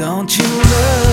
Don't you look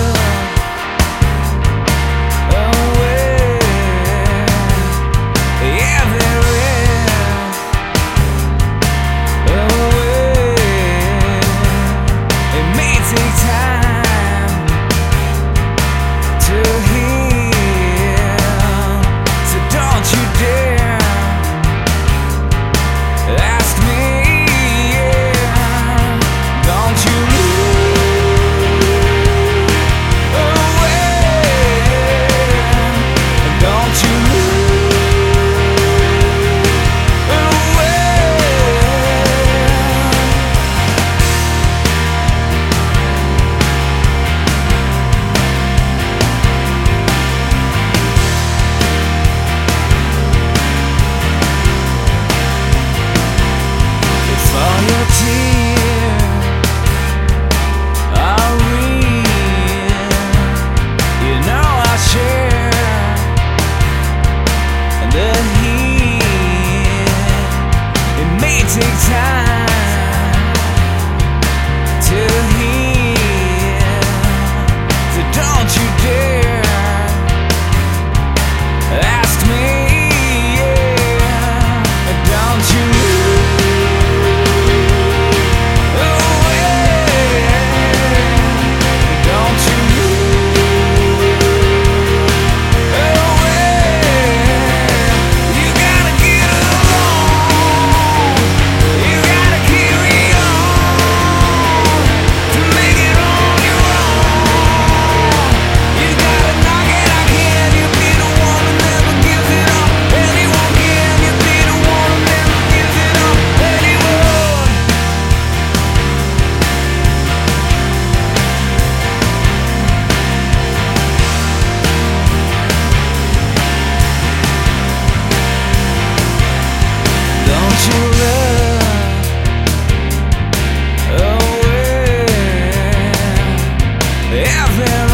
Don't